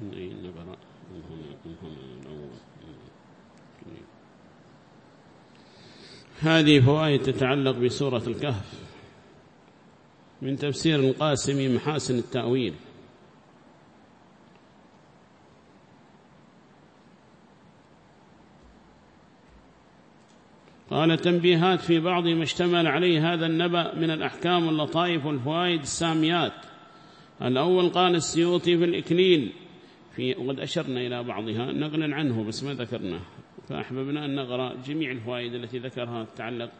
من من هذه فوائد تتعلق بسورة الكهف. من تفسير القاسم محاسن التأويل. قال تنبيهات في بعض ما اشتمل عليه هذا النبأ من الأحكام واللطائف والفوائد الساميات. الأول قال السيوطي في الإكليل في وقد أشرنا إلى بعضها نقلا عنه بس ما ذكرنا فأحببنا أن نقرأ جميع الفوائد التي ذكرها تتعلق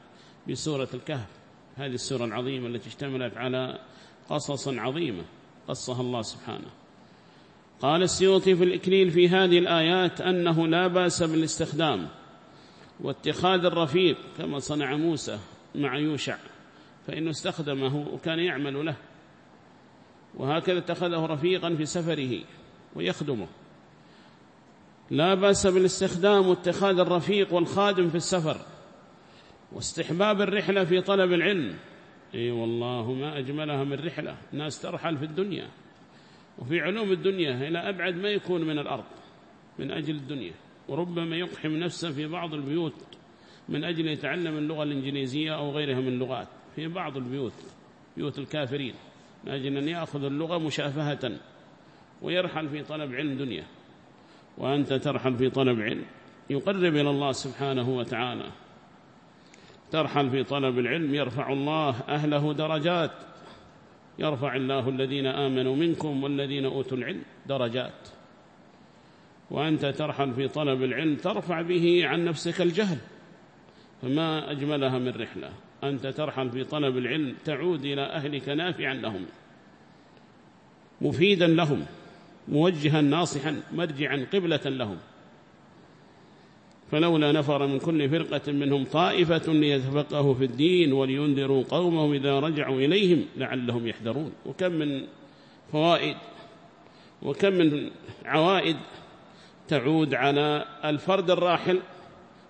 بسورة الكهف. هذه السورة العظيمة التي اشتملت على قصص عظيمة قصها الله سبحانه. قال السيوطي في الإكليل في هذه الآيات أنه لا بأس بالاستخدام واتخاذ الرفيق كما صنع موسى مع يوشع فإنه استخدمه وكان يعمل له. وهكذا اتخذه رفيقا في سفره. ويخدمه. لا بأس بالاستخدام واتخاذ الرفيق والخادم في السفر واستحباب الرحلة في طلب العلم. إي والله ما أجملها من رحلة. ناس ترحل في الدنيا وفي علوم الدنيا. إلى أبعد ما يكون من الأرض من أجل الدنيا. وربما يقحم نفسه في بعض البيوت من أجل يتعلم اللغة الإنجليزية أو غيرها من اللغات. في بعض البيوت بيوت الكافرين من أجل أن يأخذ اللغة مشافهة. ويرحل في طلب علم دنيا. وأنت ترحل في طلب علم. يقرب إلى الله سبحانه وتعالى. ترحل في طلب العلم يرفع الله أهله درجات. يرفع الله الذين آمنوا منكم والذين أوتوا العلم درجات. وأنت ترحل في طلب العلم ترفع به عن نفسك الجهل. فما أجملها من رحلة. أنت ترحل في طلب العلم تعود إلى أهلك نافعا لهم. مفيدا لهم. موجها ناصحا مرجعا قبلة لهم. فلولا نفر من كل فرقة منهم طائفة ليتفقهوا في الدين ولينذروا قومهم إذا رجعوا إليهم لعلهم يحذرون. وكم من فوائد وكم من عوائد تعود على الفرد الراحل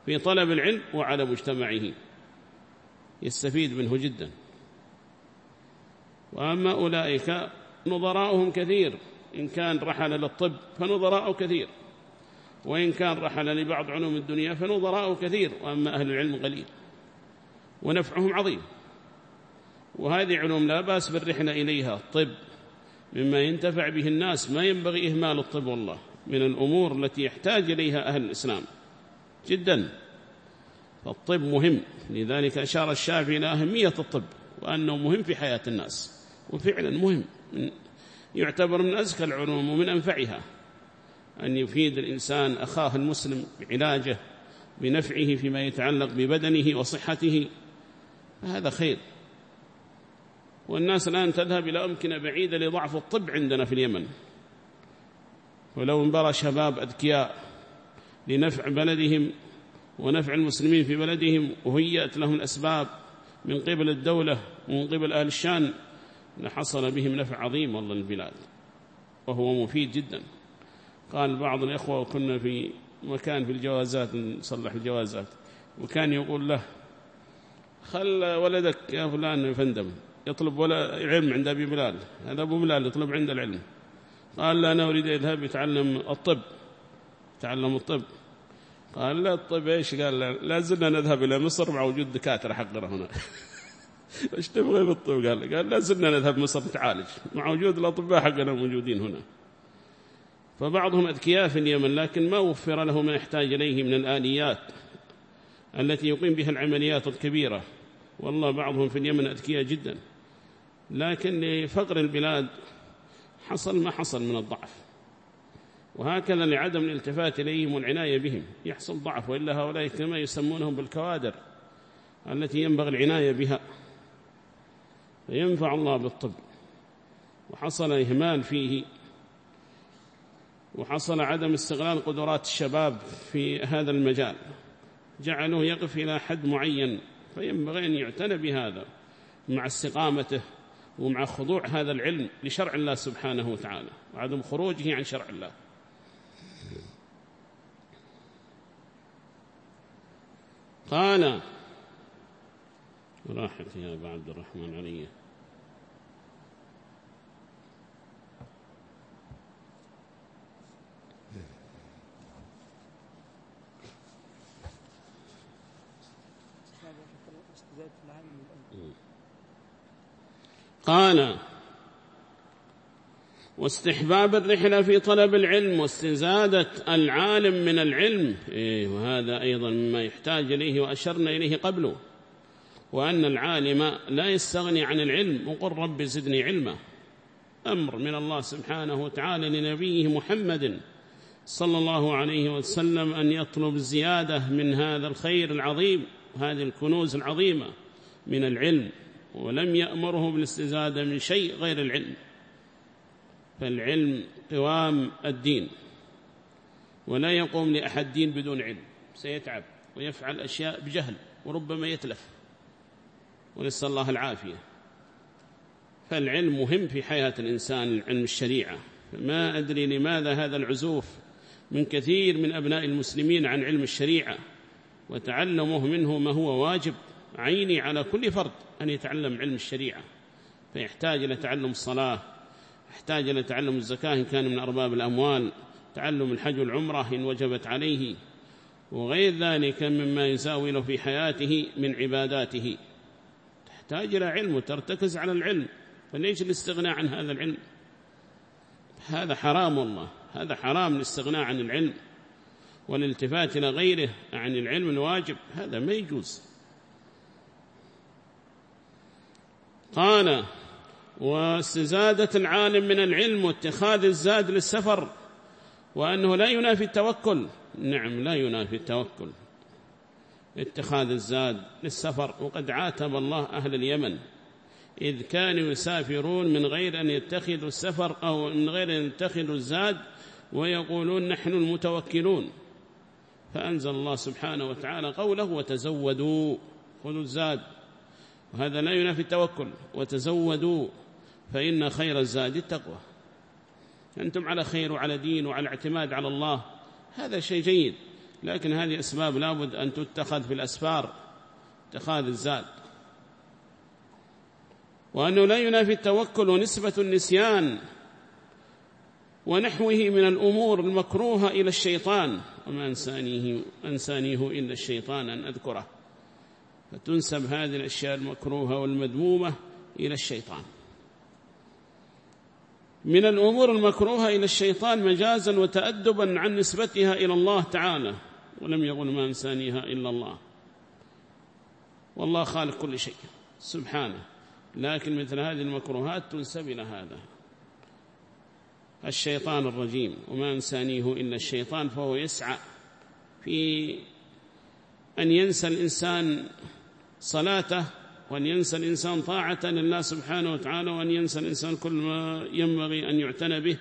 في طلب العلم وعلى مجتمعه. يستفيد منه جدا. وأما أولئك نظراؤهم كثير. إن كان رحل للطب فنظراء كثير وإن كان رحل لبعض علوم الدنيا فنظراء كثير وأما أهل العلم قليل ونفعهم عظيم. وهذه علوم لا بأس بالرحلة إليها الطب مما ينتفع به الناس ما ينبغي إهمال الطب والله من الأمور التي يحتاج إليها أهل الإسلام جدا. فالطب مهم لذلك أشار الشافعي إلى أهمية الطب وأنه مهم في حياة الناس وفعلا مهم يعتبر من أزكى العلوم ومن أنفعها. أن يفيد الإنسان أخاه المسلم بعلاجه بنفعه فيما يتعلق ببدنه وصحته هذا خير. والناس الآن تذهب إلى أمكنة بعيدة لضعف الطب عندنا في اليمن. ولو انبرى شباب أذكياء لنفع بلدهم ونفع المسلمين في بلدهم وهيأت لهم الأسباب من قبل الدولة ومن قبل أهل الشان لحصل بهم نفع عظيم والله البلاد وهو مفيد جدا. قال بعض الإخوة وكنا في مكان في الجوازات نصلح الجوازات وكان يقول له خل ولدك يا فلان يفندم يطلب ولا علم عند أبي بلال هذا أبو بلال يطلب عند العلم. قال لا أنا أريد يذهب يتعلم الطب يتعلم الطب. قال لا الطب إيش؟ قال لا زلنا نذهب إلى مصر مع وجود دكاترة حقنا هنا. إيش تبغى بالطب؟ قال قال لا زلنا نذهب مصر نتعالج. مع وجود الأطباء حقنا موجودين هنا. فبعضهم أذكياء في اليمن لكن ما وفر له ما يحتاج إليه من الآليات التي يقيم بها العمليات الكبيرة. والله بعضهم في اليمن أذكياء جدا. لكن لفقر البلاد حصل ما حصل من الضعف. وهكذا لعدم الالتفات إليهم والعناية بهم. يحصل ضعف وإلا هؤلاء كما يسمونهم بالكوادر التي ينبغي العناية بها. فينفع الله بالطب. وحصل إهمال فيه. وحصل عدم استغلال قدرات الشباب في هذا المجال. جعلوه يقف إلى حد معين فينبغي أن يعتنى بهذا مع استقامته ومع خضوع هذا العلم لشرع الله سبحانه وتعالى وعدم خروجه عن شرع الله. قال راحت يا أبا عبد الرحمن علي. قال واستحباب الرحلة في طلب العلم واستزادة العالم من العلم. إيه وهذا أيضا مما يحتاج إليه وأشرنا إليه قبله. وأن العالم لا يستغني عن العلم وقل رب زدني علما. أمر من الله سبحانه وتعالى لنبيه محمد صلى الله عليه وسلم أن يطلب زيادة من هذا الخير العظيم وهذه الكنوز العظيمة من العلم ولم يأمره بالاستزادة من شيء غير العلم. فالعلم قوام الدين ولا يقوم لأحد دين بدون علم سيتعب ويفعل أشياء بجهل وربما يتلف. ونسأل الله العافية. فالعلم مهم في حياة الإنسان علم الشريعة. ما أدري لماذا هذا العزوف من كثير من أبناء المسلمين عن علم الشريعة وتعلمه منه ما هو واجب. عيني على كل فرد أن يتعلم علم الشريعة. فيحتاج إلى تعلم الصلاة يحتاج إلى تعلم الزكاة إن كان من أرباب الأموال تعلم الحج والعمرة إن وجبت عليه وغير ذلك مما يساوي في حياته من عباداته. تحتاج إلى علم وترتكز على العلم. فليش الاستغناء عن هذا العلم؟ هذا حرام والله. هذا حرام الاستغناء عن العلم والالتفات إلى غيره عن العلم الواجب. هذا ما يجوز. قال واستزادة العالم من العلم واتخاذ الزاد للسفر وأنه لا ينافي التوكل. نعم لا ينافي التوكل. اتخاذ الزاد للسفر وقد عاتب الله أهل اليمن إذ كانوا يسافرون من غير أن يتخذوا السفر أو من غير أن يتخذوا الزاد ويقولون نحن المتوكلون. فأنزل الله سبحانه وتعالى قوله وتزودوا خذوا الزاد. وهذا لا ينافي التوكل وتزودوا فإن خير الزاد التقوى. أنتم على خير وعلى دين وعلى اعتماد على الله هذا شيء جيد. لكن هذه أسباب لابد أن تتخذ في الأسفار اتخاذ الزاد. وأنه لا ينافي التوكل ونسبة النسيان ونحوه من الأمور المكروهة إلى الشيطان. وما أنسانيه, أنسانيه إلا الشيطان أن أذكره. فتنسب هذه الأشياء المكروهة والمذمومة إلى الشيطان. من الأمور المكروهة إلى الشيطان مجازا وتأدبا عن نسبتها إلى الله تعالى. ولم يقل ما أنسانيها إلا الله. والله خالق كل شيء. سبحانه. لكن مثل هذه المكروهات تنسب إلى هذا. الشيطان الرجيم. وما أنسانيه إلا الشيطان فهو يسعى في أن ينسى الإنسان صلاته وأن ينسى الإنسان طاعة لله سبحانه وتعالى وأن ينسى الإنسان كل ما ينبغي أن يعتنى به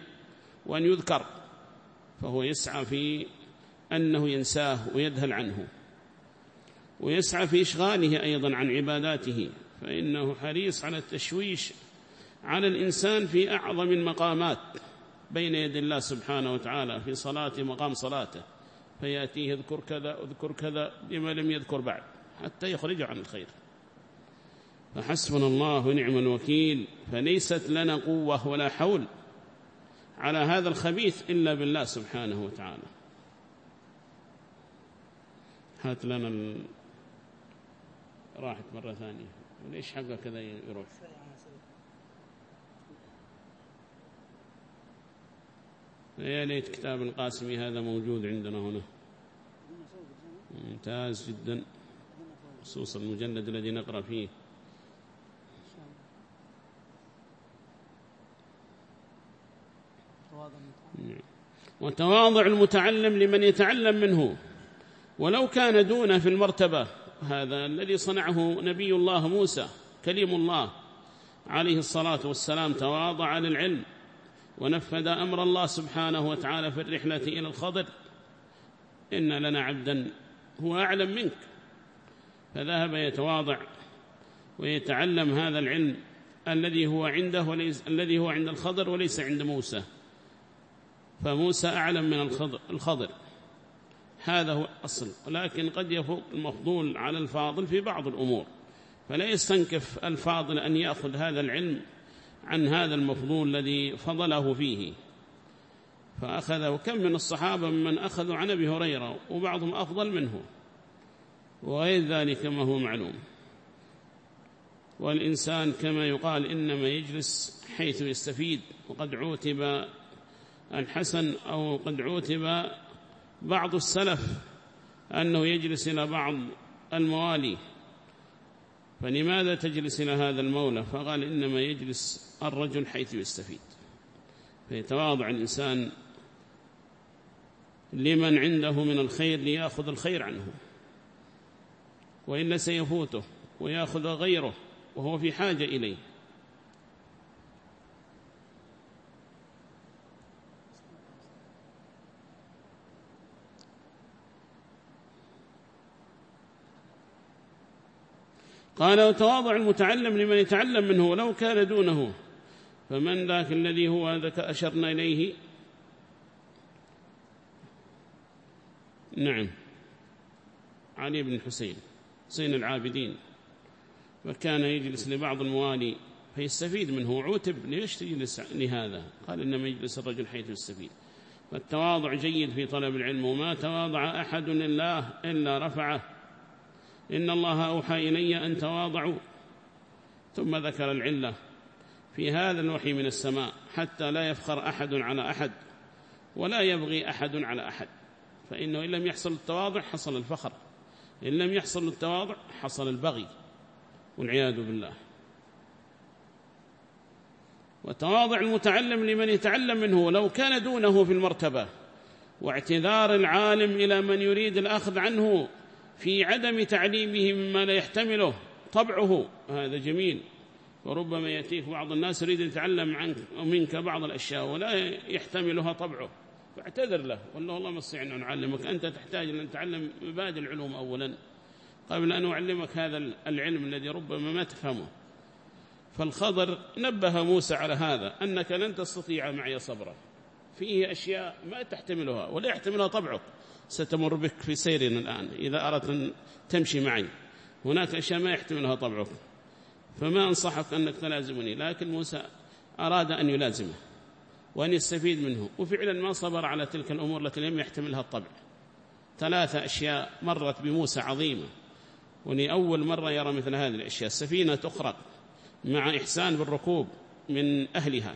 وأن يذكر. فهو يسعى في أنه ينساه ويذهل عنه. ويسعى في إشغاله أيضا عن عباداته فإنه حريص على التشويش على الإنسان في أعظم المقامات بين يد الله سبحانه وتعالى في صلاته مقام صلاته. فيأتيه اذكر كذا اذكر كذا بما لم يذكر بعد حتى يخرج عن الخير. فحسبنا الله ونعم الوكيل فليست لنا قوة ولا حول على هذا الخبيث إلا بالله سبحانه وتعالى. هات لنا ال... راحت مرة ثانية. وليش حقه كذا يروح؟ يا ليت كتاب القاسمي هذا موجود عندنا هنا. ممتاز جدا. خصوصا المجلد الذي نقرأ فيه. وتواضع المتعلم لمن يتعلم منه. ولو كان دونه في المرتبة هذا الذي صنعه نبي الله موسى كليم الله عليه الصلاة والسلام تواضع للعلم ونفذ أمر الله سبحانه وتعالى في الرحلة إلى الخضر. إن لنا عبدا هو أعلم منك. فذهب يتواضع ويتعلم هذا العلم الذي هو عنده وليس الذي هو عند الخضر وليس عند موسى. فموسى أعلم من الخضر. هذا هو الأصل ولكن قد يفوق المفضول على الفاضل في بعض الأمور فلا يستنكف الفاضل أن يأخذ هذا العلم عن هذا المفضول الذي فضله فيه. فأخذ وكم من الصحابة من أخذوا عن أبي هريرة وبعضهم أفضل منه وغير ذلك ما هو معلوم. والإنسان كما يقال إنما يجلس حيث يستفيد وقد عوتب الحسن أو قد عوتب بعض السلف أنه يجلس إلى بعض الموالي فلماذا تجلس إلى هذا المولى؟ فقال إنما يجلس الرجل حيث يستفيد. فيتواضع الإنسان لمن عنده من الخير ليأخذ الخير عنه وإلا سيفوته ويأخذ غيره وهو في حاجة إليه. قال وتواضع المتعلم لمن يتعلم منه ولو كان دونه. فمن ذاك الذي هو ذاك أشرنا إليه؟ نعم. علي بن حسين حسين العابدين. وكان يجلس لبعض الموالي فيستفيد منه. عوتب ليش تجلس لهذا؟ قال إنما يجلس الرجل حيث يستفيد. فالتواضع جيد في طلب العلم وما تواضع أحد لله إلا رفعه. إن الله أوحى إلي أن تواضعوا. ثم ذكر العلة. في هذا الوحي من السماء حتى لا يفخر أحد على أحد ولا يبغي أحد على أحد. فإنه إن لم يحصل التواضع حصل الفخر. إن لم يحصل التواضع حصل البغي. والعياذ بالله. وتواضع المتعلم لمن يتعلم منه ولو كان دونه في المرتبة. واعتذار العالم إلى من يريد الأخذ عنه في عدم تعليمه مما لا يحتمله طبعه. هذا جميل. وربما يأتيك بعض الناس يريد أن يتعلم عنك ومنك بعض الأشياء ولا يحتملها طبعه. فاعتذر له. والله الله مستطيع أن نعلمك أنت تحتاج أن تتعلم مبادئ العلوم أولا قبل أن أعلمك هذا العلم الذي ربما ما تفهمه. فالخضر نبه موسى على هذا أنك لن تستطيع معي صبرا. فيه أشياء ما تحتملها ولا يحتملها طبعك. ستمر بك في سيرنا الآن إذا أردت أن تمشي معي. هناك أشياء ما يحتملها طبعك. فما أنصحك أنك تلازمني لكن موسى أراد أن يلازمه وأن يستفيد منه. وفعلا ما صبر على تلك الأمور التي لم يحتملها الطبع. ثلاثة أشياء مرت بموسى عظيمة. ولأول مرة يرى مثل هذه الأشياء. السفينة تخرق مع إحسان بالركوب من أهلها.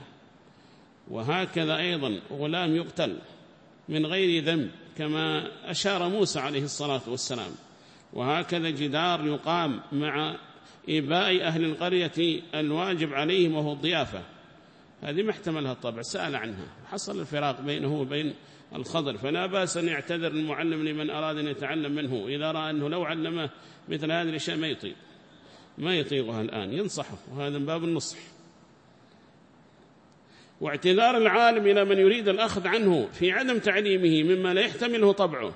وهكذا أيضا غلام يقتل من غير ذنب. كما أشار موسى عليه الصلاة والسلام. وهكذا جدار يقام مع إباء أهل القرية الواجب عليهم وهو الضيافة. هذه ما احتملها الطبع سأل عنها. حصل الفراق بينه وبين الخضر فلا بأس أن يعتذر المعلم لمن أراد أن يتعلم منه إذا رأى أنه لو علمه مثل هذه الأشياء ما يطيق. ما يطيقها الآن ينصحه. وهذا من باب النصح. واعتذار العالم إلى من يريد الأخذ عنه في عدم تعليمه مما لا يحتمله طبعه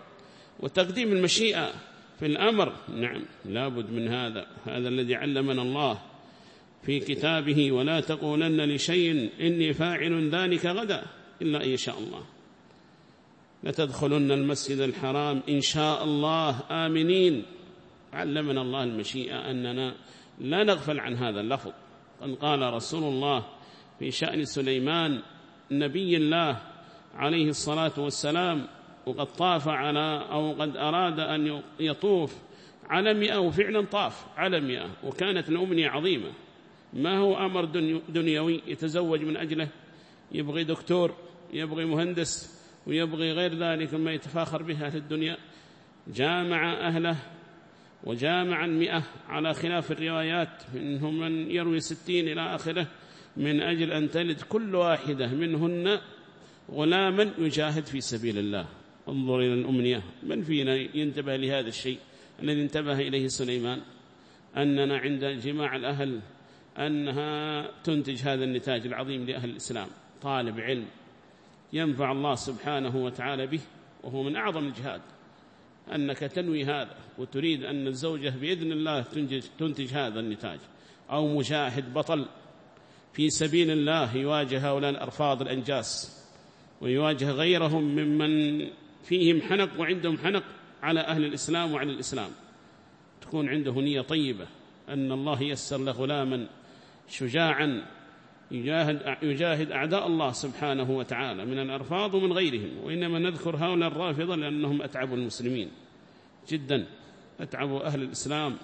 وتقديم المشيئة في الأمر. نعم لابد من هذا هذا الذي علمنا الله في كتابه. ولا تقولن لشيء إني فاعل ذلك غدا إلا أن يشاء الله. لتدخلن المسجد الحرام إن شاء الله. آمنين. علمنا الله المشيئة أننا لا نغفل عن هذا اللفظ. قد قال رسول الله في شأن سليمان نبي الله عليه الصلاة والسلام وقد طاف على أو قد أراد أن يطوف على مئة وفعلا طاف على مئة وكانت الأمنية عظيمة. ما هو أمر دنيوي يتزوج من أجله؟ يبغي دكتور يبغي مهندس ويبغي غير ذلك ما يتفاخر بها في الدنيا. جامع أهله وجامع المئة على خلاف الروايات منهم من يروي ستين إلى آخره. من أجل أن تلد كل واحدة منهن غلاما يجاهد في سبيل الله. انظر إلى الأمنية. من فينا ينتبه لهذا الشيء الذي انتبه إليه سليمان؟ أننا عند جماع الأهل أنها تنتج هذا النتاج العظيم لأهل الإسلام. طالب علم ينفع الله سبحانه وتعالى به وهو من أعظم الجهاد. أنك تنوي هذا وتريد أن الزوجة بإذن الله تنتج, تنتج هذا النتاج. أو مجاهد بطل في سبيل الله يواجه هؤلاء الأرفاض الأنجاس ويواجه غيرهم ممن فيهم حنق وعندهم حنق على أهل الإسلام وعلى الإسلام. تكون عنده نية طيبة أن الله يسر له غلاما شجاعا يجاهد, يجاهد أعداء الله سبحانه وتعالى من الأرفاض ومن غيرهم. وإنما نذكر هؤلاء الرافضة لأنهم أتعبوا المسلمين جدا أتعبوا أهل الإسلام.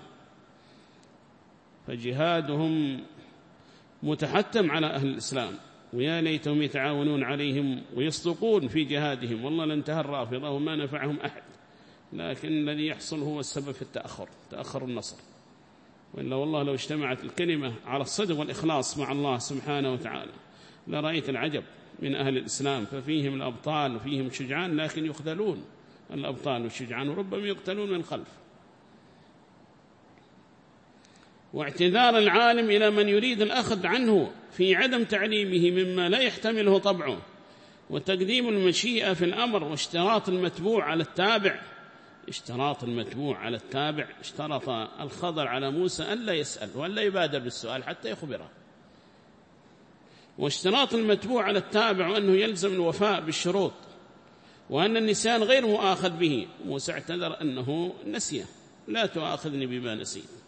فجهادهم متحتم على أهل الإسلام. ويا ليتهم يتعاونون عليهم ويصدقون في جهادهم. والله لانتهى الرافضة وما نفعهم أحد. لكن الذي يحصل هو السبب في التأخر تأخر النصر. وإلا والله لو اجتمعت الكلمة على الصدق والإخلاص مع الله سبحانه وتعالى لرأيت العجب من أهل الإسلام. ففيهم الأبطال وفيهم شجعان لكن يخذلون. الأبطال والشجعان وربما يقتلون من خلف. واعتذار العالم إلى من يريد الأخذ عنه في عدم تعليمه مما لا يحتمله طبعه. وتقديم المشيئة في الأمر واشتراط المتبوع على التابع. اشتراط المتبوع على التابع. اشترط الخضر على موسى ألا يسأل وألا يبادر بالسؤال حتى يخبره. واشتراط المتبوع على التابع أنه يلزم الوفاء بالشروط وأن النسيان غير مؤاخذ به. موسى اعتذر أنه نسيه لا تؤاخذني بما نسيت.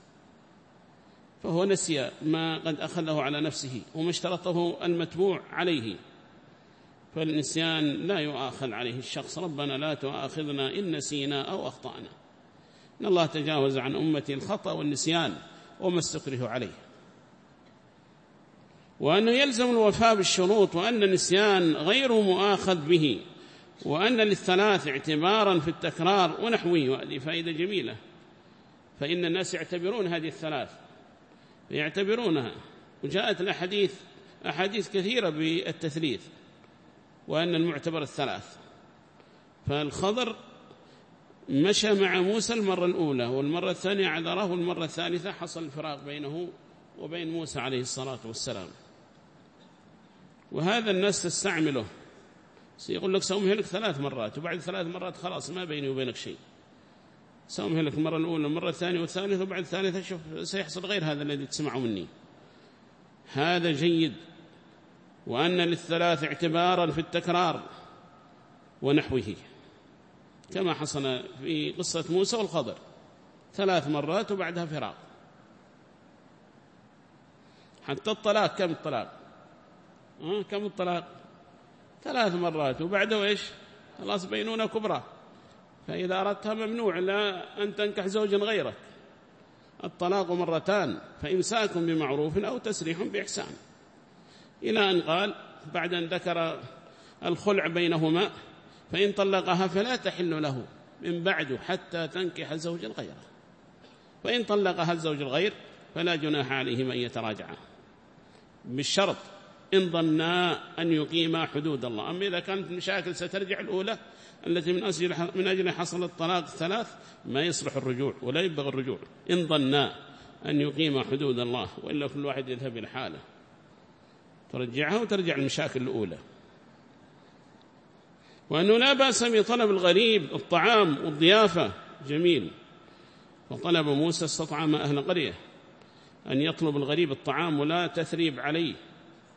فهو نسي ما قد أخذه على نفسه وما اشترطه المتبوع عليه. فالنسيان لا يؤاخذ عليه الشخص. ربنا لا تؤاخذنا إن نسينا أو أخطأنا. إن الله تجاوز عن أمتي الخطأ والنسيان وما استكره عليه. وأنه يلزم الوفاء بالشروط وأن النسيان غير مؤاخذ به وأن للثلاث اعتبارا في التكرار ونحوه. وهذه فائدة جميلة فإن الناس يعتبرون هذه الثلاث. يعتبرونها. وجاءت الأحاديث أحاديث كثيرة بالتثليث وأن المعتبر الثلاث. فالخضر مشى مع موسى المرة الأولى والمرة الثانية عذره والمرة الثالثة حصل الفراق بينه وبين موسى عليه الصلاة والسلام. وهذا الناس تستعمله. سيقول لك سأمهلك ثلاث مرات وبعد ثلاث مرات خلاص ما بيني وبينك شيء. سأمهلك المرة الأولى المرة الثانية والثالثة وبعد الثالثة شوف سيحصل غير هذا الذي تسمعه مني. هذا جيد وأن للثلاث اعتبارا في التكرار ونحوه. كما حصل في قصة موسى والخضر ثلاث مرات وبعدها فراق. حتى الطلاق كم الطلاق؟ كم الطلاق؟ ثلاث مرات وبعده إيش؟ خلاص بينونة كبرى. فإذا أردتها ممنوع لا أن تنكح زوجا غيرك. الطلاق مرتان فإمساك بمعروف أو تسريح بإحسان. إلى أن قال بعد أن ذكر الخلع بينهما فإن طلقها فلا تحل له من بعد حتى تنكح زوجا غيره. وإن طلقها الزوج الغير فلا جناح عليهما أن يتراجعا. بالشرط إن ظنا أن يقيما حدود الله. أما إذا كانت مشاكل سترجع الأولى. التي من أجل من أجل حصل الطلاق الثلاث ما يصلح الرجوع ولا يبغى الرجوع. إن ظنا أن يقيم حدود الله وإلا كل واحد يذهب إلى حاله. ترجعها وترجع المشاكل الأولى. وأنه لا بأس بطلب الغريب الطعام والضيافة. جميل. وطلب موسى استطعم أهل قرية. أن يطلب الغريب الطعام ولا تثريب عليه.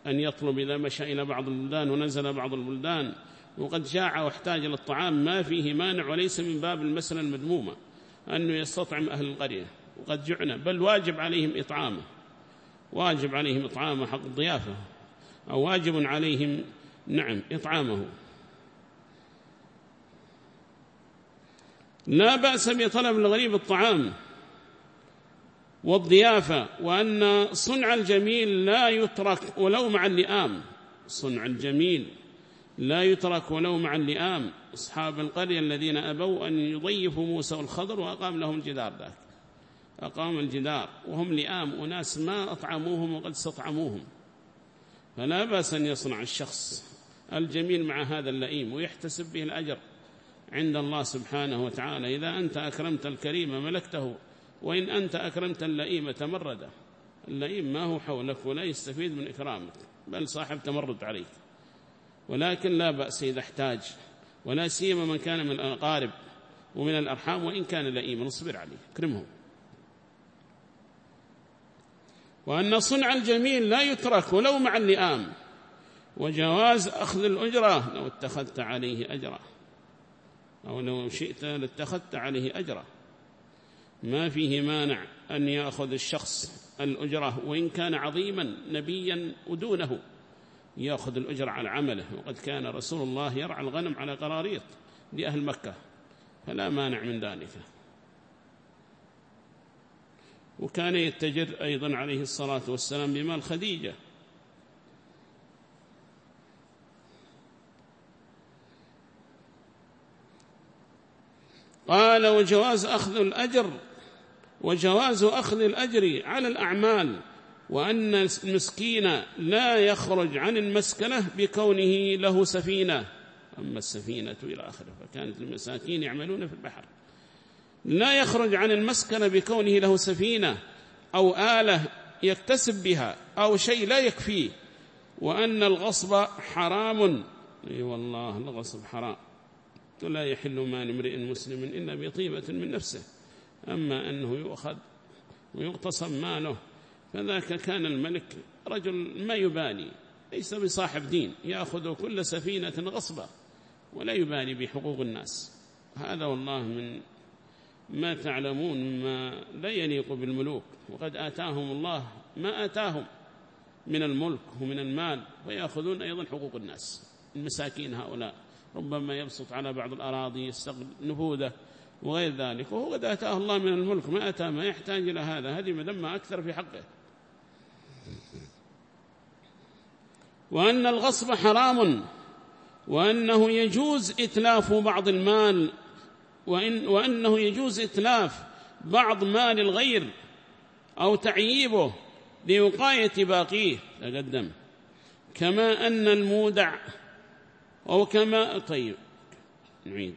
أن يطلب إذا مشى إلى بعض البلدان ونزل بعض البلدان. وقد جاع واحتاج للطعام ما فيه مانع وليس من باب المسألة المذمومة أنه يستطعم أهل القرية. وقد جعنا بل واجب عليهم إطعامه. واجب عليهم إطعامه حق الضيافة أو واجب عليهم نعم إطعامه. لا بأس بطلب الغريب الطعام والضيافة وأن صنع الجميل لا يترك ولو مع اللئام صنع الجميل لا يترك ولو مع اللئام أصحاب القرية الذين أبوا أن يضيفوا موسى والخضر وأقام لهم الجدار ذاك. أقام الجدار وهم لئام أناس ما أطعموهم وقد استطعموهم. فلا بأس أن يصنع الشخص الجميل مع هذا اللئيم ويحتسب به الأجر عند الله سبحانه وتعالى. إذا أنت أكرمت الكريم ملكته وإن أنت أكرمت اللئيم تمرده. اللئيم ما هو حولك ولا يستفيد من إكرامك بل صاحب تمرد عليك. ولكن لا بأس إذا احتاج ولا سيما من كان من الأقارب ومن الأرحام وإن كان لئيما اصبر عليه أكرمه. وأن صنع الجميل لا يترك ولو مع اللئام وجواز أخذ الأجرة لو اتخذت عليه أجرا أو لو شئت لاتخذت عليه أجرا ما فيه مانع أن يأخذ الشخص الأجرة وإن كان عظيما نبيا ودونه. يأخذ الأجر على عمله. وقد كان رسول الله يرعى الغنم على قراريط لأهل مكة فلا مانع من ذلك. وكان يتجر أيضا عليه الصلاة والسلام بمال خديجة. قال وجواز أخذ الأجر وجواز أخذ الأجر على الأعمال وأن المسكين لا يخرج عن المسكنة بكونه له سفينة. أما السفينة إلى آخره فكانت المساكين يعملون في البحر. لا يخرج عن المسكنة بكونه له سفينة أو آلة يكتسب بها أو شيء لا يكفيه وأن الغصب حرام. إي والله الغصب حرام. لا يحل مال امرئ مسلم إلا بطيبة من نفسه. أما أنه يؤخذ ويغتصب ماله فذاك كان الملك رجل ما يبالي ليس بصاحب دين يأخذ كل سفينة غصبا ولا يبالي بحقوق الناس. هذا والله من ما تعلمون ما لا يليق بالملوك. وقد آتاهم الله ما آتاهم من الملك ومن المال ويأخذون أيضا حقوق الناس المساكين هؤلاء. ربما يبسط على بعض الأراضي يستغل نفوذه وغير ذلك. وهو قد آتاه الله من الملك ما أتى ما يحتاج إلى هذا. هذه مذمة أكثر في حقه. وأن الغصب حرام وأنه يجوز إتلاف بعض المال وإن وأنه يجوز إتلاف بعض مال الغير أو تعييبه لوقاية باقيه. تقدم. كما أن المودع أو كما طيب. نعيد.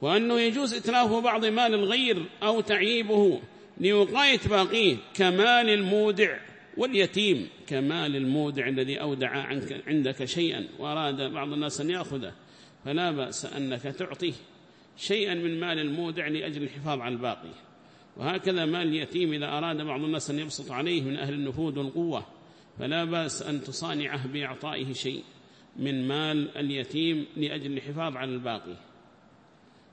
وأنه يجوز إتلاف بعض مال الغير أو تعييبه لوقاية باقيه كمال المودع. واليتيم كمال المودع الذي أودع عنك عندك شيئا وأراد بعض الناس أن يأخذه فلا بأس أنك تعطيه شيئا من مال المودع لأجل الحفاظ على الباقي. وهكذا مال اليتيم إذا أراد بعض الناس أن يبسط عليه من أهل النفوذ والقوة فلا بأس أن تصانعه بإعطائه شيء من مال اليتيم لأجل الحفاظ على الباقي.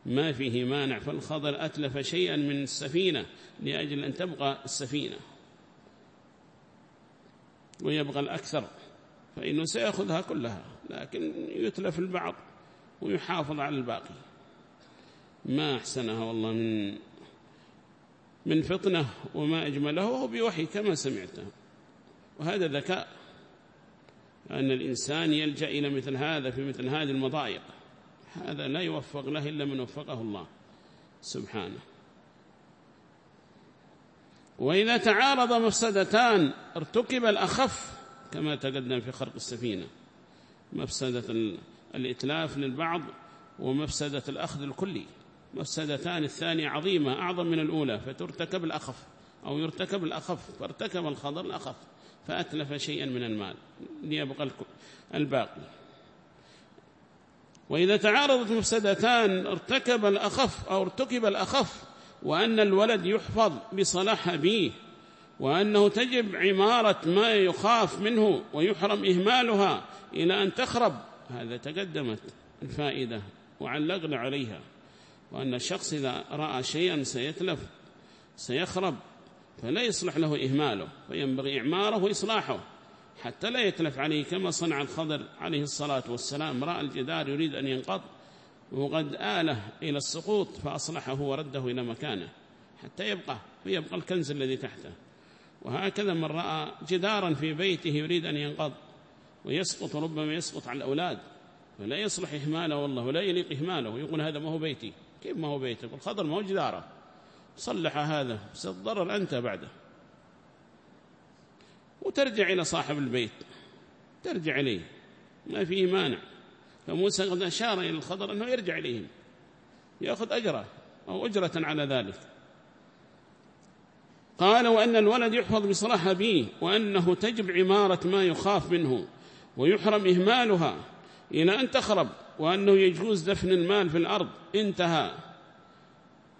ما فيه مانع فالخضر أتلف شيئا من السفينة لأجل أن تبقى السفينة. ويبقى الأكثر فإنه سيأخذها كلها لكن يتلف البعض ويحافظ على الباقي. ما أحسنها والله من من فطنة وما أجمله وهو بوحي كما سمعته وهذا ذكاء أن الإنسان يلجأ إلى مثل هذا في مثل هذه المضايق. هذا لا يوفق له إلا من وفقه الله سبحانه. وإذا تعارض مفسدتان ارتكب الأخف كما تقدم في خرق السفينة. مفسدة الإتلاف للبعض ومفسدة الأخذ الكلي. مفسدتان الثانية عظيمة أعظم من الأولى فترتكب الأخف أو يرتكب الأخف فارتكب الخضر الأخف فأتلف شيئا من المال ليبقى الباقي. وإذا تعارضت مفسدتان ارتكب الأخف أو ارتكب الأخف وأن الولد يحفظ بصلاح أبيه وأنه تجب عمارة ما يخاف منه ويحرم إهمالها إلى أن تخرب. هذا تقدمت الفائدة وعلقنا عليها. وأن الشخص إذا رأى شيئا سيتلف سيخرب فلا يصلح له إهماله فينبغي إعماره وإصلاحه. حتى لا يتلف عليه كما صنع الخضر عليه الصلاة والسلام. رأى الجدار يريد أن ينقض وقد آله إلى السقوط فأصلحه ورده إلى مكانه حتى يبقى ويبقى الكنز الذي تحته. وهكذا من رأى جدارا في بيته يريد أن ينقض ويسقط ربما يسقط على الأولاد فلا يصلح إهماله والله ولا يليق إهماله ويقول هذا ما هو بيتي. كيف ما هو بيتك؟ الخضر ما هو جداره. صلح هذا ستضرر أنت بعده. وترجع إلى صاحب البيت. ترجع إليه. ما فيه مانع. فموسى قد أشار إلى الخضر أنه يرجع إليهم يأخذ أجره أو أجرة على ذلك. قال وأن الولد يحفظ بصلاح أبيه وأنه تجب عمارة ما يخاف منه ويحرم إهمالها إلى أن تخرب وأنه يجوز دفن المال في الأرض. انتهى.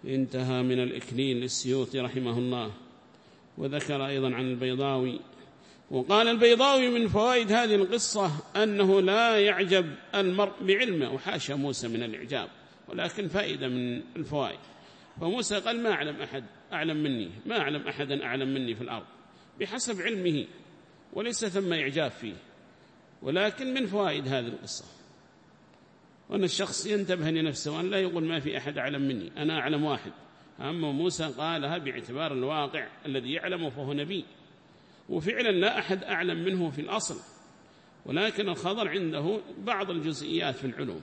انتهى من الإكليل للسيوطي رحمه الله. وذكر أيضا عن البيضاوي وقال البيضاوي من فوائد هذه القصة أنه لا يعجب المرء بعلمه وحاشا موسى من الإعجاب ولكن فائدة من الفوائد. فموسى قال ما أعلم أحد؟ أعلم مني. ما أعلم أحدا أعلم مني في الأرض؟ بحسب علمه وليس ثم إعجاب فيه. ولكن من فوائد هذه القصة؟ وأن الشخص ينتبه لنفسه وأن لا يقول ما في أحد أعلم مني أنا أعلم واحد. أما موسى قالها باعتبار الواقع الذي يعلم فهو نبي. وفعلا لا أحد أعلم منه في الأصل ولكن الخضر عنده بعض الجزئيات في العلوم.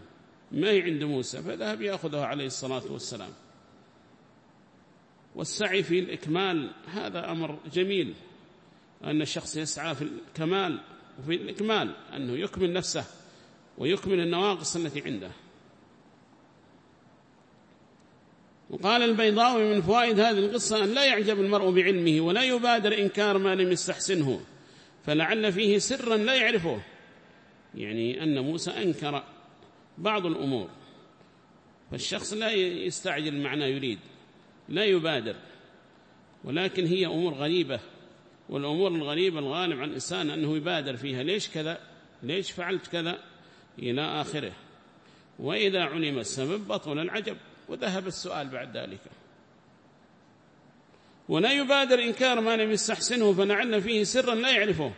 ما هي عند موسى؟ فذهب يأخذها عليه الصلاة والسلام. والسعي في الإكمال هذا أمر جميل أن الشخص يسعى في الكمال وفي الإكمال أنه يكمل نفسه ويكمل النواقص التي عنده. وقال البيضاوي من فوائد هذه القصة أن لا يعجب المرء بعلمه ولا يبادر إنكار ما لم يستحسنه فلعل فيه سرا لا يعرفه. يعني أن موسى أنكر بعض الأمور فالشخص لا يستعجل معنى يريد لا يبادر ولكن هي أمور غريبة والأمور الغريبة الغالب على الإنسان أنه يبادر فيها. ليش كذا؟ ليش فعلت كذا؟ إلى آخره. وإذا علم السبب بطل العجب. وذهب السؤال بعد ذلك. ولا يبادر إنكار ما لم يستحسنه فلعل فيه سرا لا يعرفه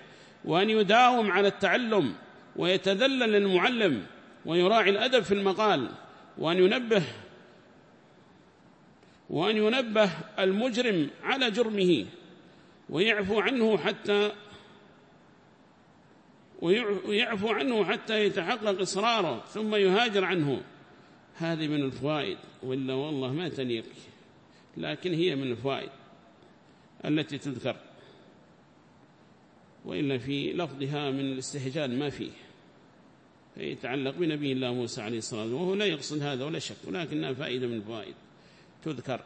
وأن يداوم على التعلم ويتذلل للمعلم ويراعي الأدب في المقال وأن ينبه وأن ينبه المجرم على جرمه ويعفو عنه حتى ويعفو عنه حتى يتحقق إصراره ثم يهاجر عنه. هذه من الفوائد وإلا والله ما تليق لكن هي من الفوائد التي تذكر وإلا في لفظها من الاستهجان ما فيه فيتعلق بنبي الله موسى عليه الصلاة والسلام وهو لا يقصد هذا ولا شك ولكنها فائدة من الفوائد تذكر.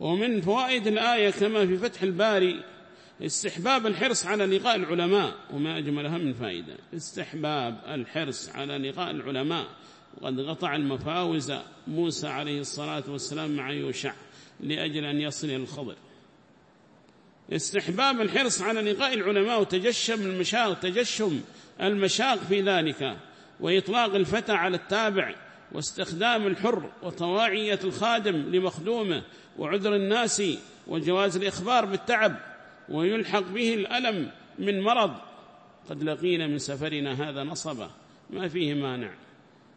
ومن فوائد الآية كما في فتح الباري استحباب الحرص على لقاء العلماء وما أجملها من فائدة. استحباب الحرص على لقاء العلماء. وقد قطع المفاوز موسى عليه الصلاة والسلام مع يوشع لأجل أن يصل الخضر. استحباب الحرص على لقاء العلماء وتجشم المشاق تجشم المشاق في ذلك وإطلاق الفتى على التابع واستخدام الحر وطواعية الخادم لمخدومه وعذر الناس وجواز الإخبار بالتعب ويلحق به الألم من مرض. قد لقينا من سفرنا هذا نصبا ما فيه مانع.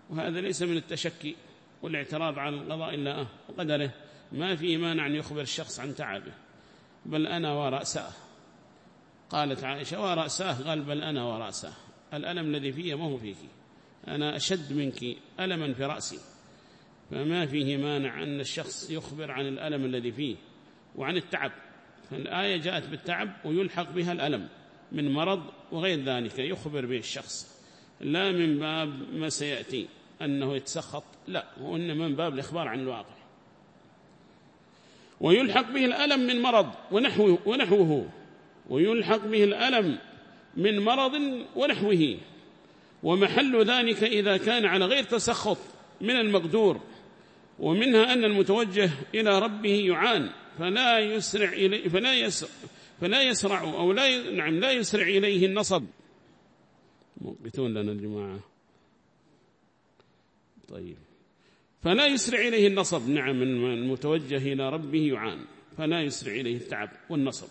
وهذا ليس من التشكي والاعتراض على القضاء الله وقدره. ما فيه مانع أن يخبر الشخص عن تعبه. بل أنا ورأساه قالت عائشة ورأساه قال بل أنا ورأساه الألم الذي فيه ما هو فيك. أنا أشد منك ألما في رأسي. فما فيه مانع أن الشخص يخبر عن الألم الذي فيه وعن التعب. فالآية جاءت بالتعب ويلحق بها الألم من مرض وغير ذلك يخبر به الشخص. لا من باب ما سيأتي أنه يتسخط لا وإن من باب الإخبار عن الواقع. ويلحق به الألم من مرض ونحوه, ونحوه. ويلحق به الألم من مرض ونحوه. ومحل ذلك إذا كان على غير تسخط من المقدور ومنها أن المتوجه إلى ربه يعان. فلا يسرع إليه فلا يسرع فلا يسرع أو لا نعم لا يسرع إليه النصب. موقتون لنا الجماعة. طيب. فلا يسرع إليه النصب. نعم المتوجه إلى ربه يعان. فلا يسرع إليه التعب والنصب.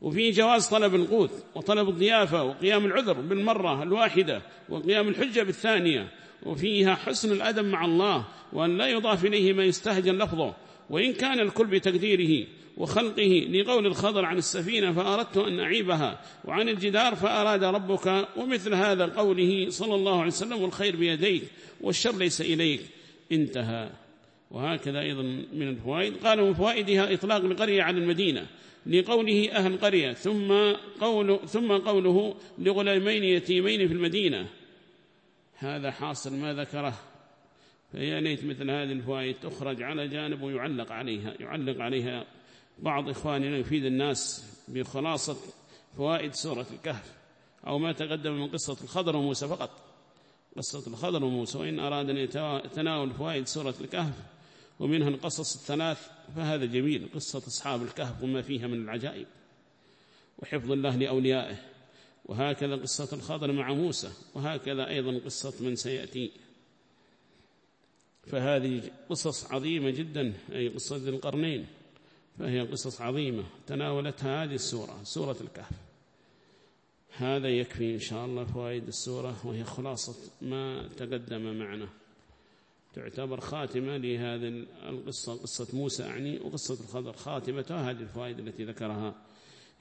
وفي جواز طلب القوت وطلب الضيافة وقيام العذر بالمرة الواحدة وقيام الحجة بالثانية وفيها حسن الأدب مع الله وأن لا يضاف إليه ما يستهجن لفظه. وإن كان الكل بتقديره وخلقه لقول الخضر عن السفينة فأردت أن أعيبها وعن الجدار فأراد ربك ومثل هذا قوله صلى الله عليه وسلم والخير بيديك والشر ليس إليك انتهى. وهكذا أيضا من الفوائد. قال من فوائدها إطلاق القرية على المدينة لقوله أهل قرية ثم, قول ثم قوله لغلامين يتيمين في المدينة. هذا حاصل ما ذكره فيا ليت مثل هذه الفوائد تخرج على جانب ويعلق عليها يعلق عليها بعض إخواننا يفيد الناس بخلاصة فوائد سورة الكهف أو ما تقدم من قصة الخضر وموسى فقط. قصة الخضر وموسى وإن أراد أن يتناول فوائد سورة الكهف ومنها القصص الثلاث فهذا جميل قصة أصحاب الكهف وما فيها من العجائب. وحفظ الله لأوليائه وهكذا قصة الخضر مع موسى وهكذا أيضا قصة من سيأتي. فهذه قصص عظيمة جدا أي قصة القرنين فهي قصص عظيمة تناولتها هذه السورة سورة الكهف. هذا يكفي إن شاء الله فوائد السورة وهي خلاصة ما تقدم معنا. تعتبر خاتمة لهذه القصة قصة موسى أعني وقصة الخضر خاتمة هذه الفوائد التي ذكرها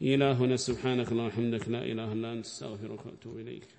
إلهنا سبحانك اللهم وبحمدك لا إله إلا أنت أستغفرك وأتوب إليك.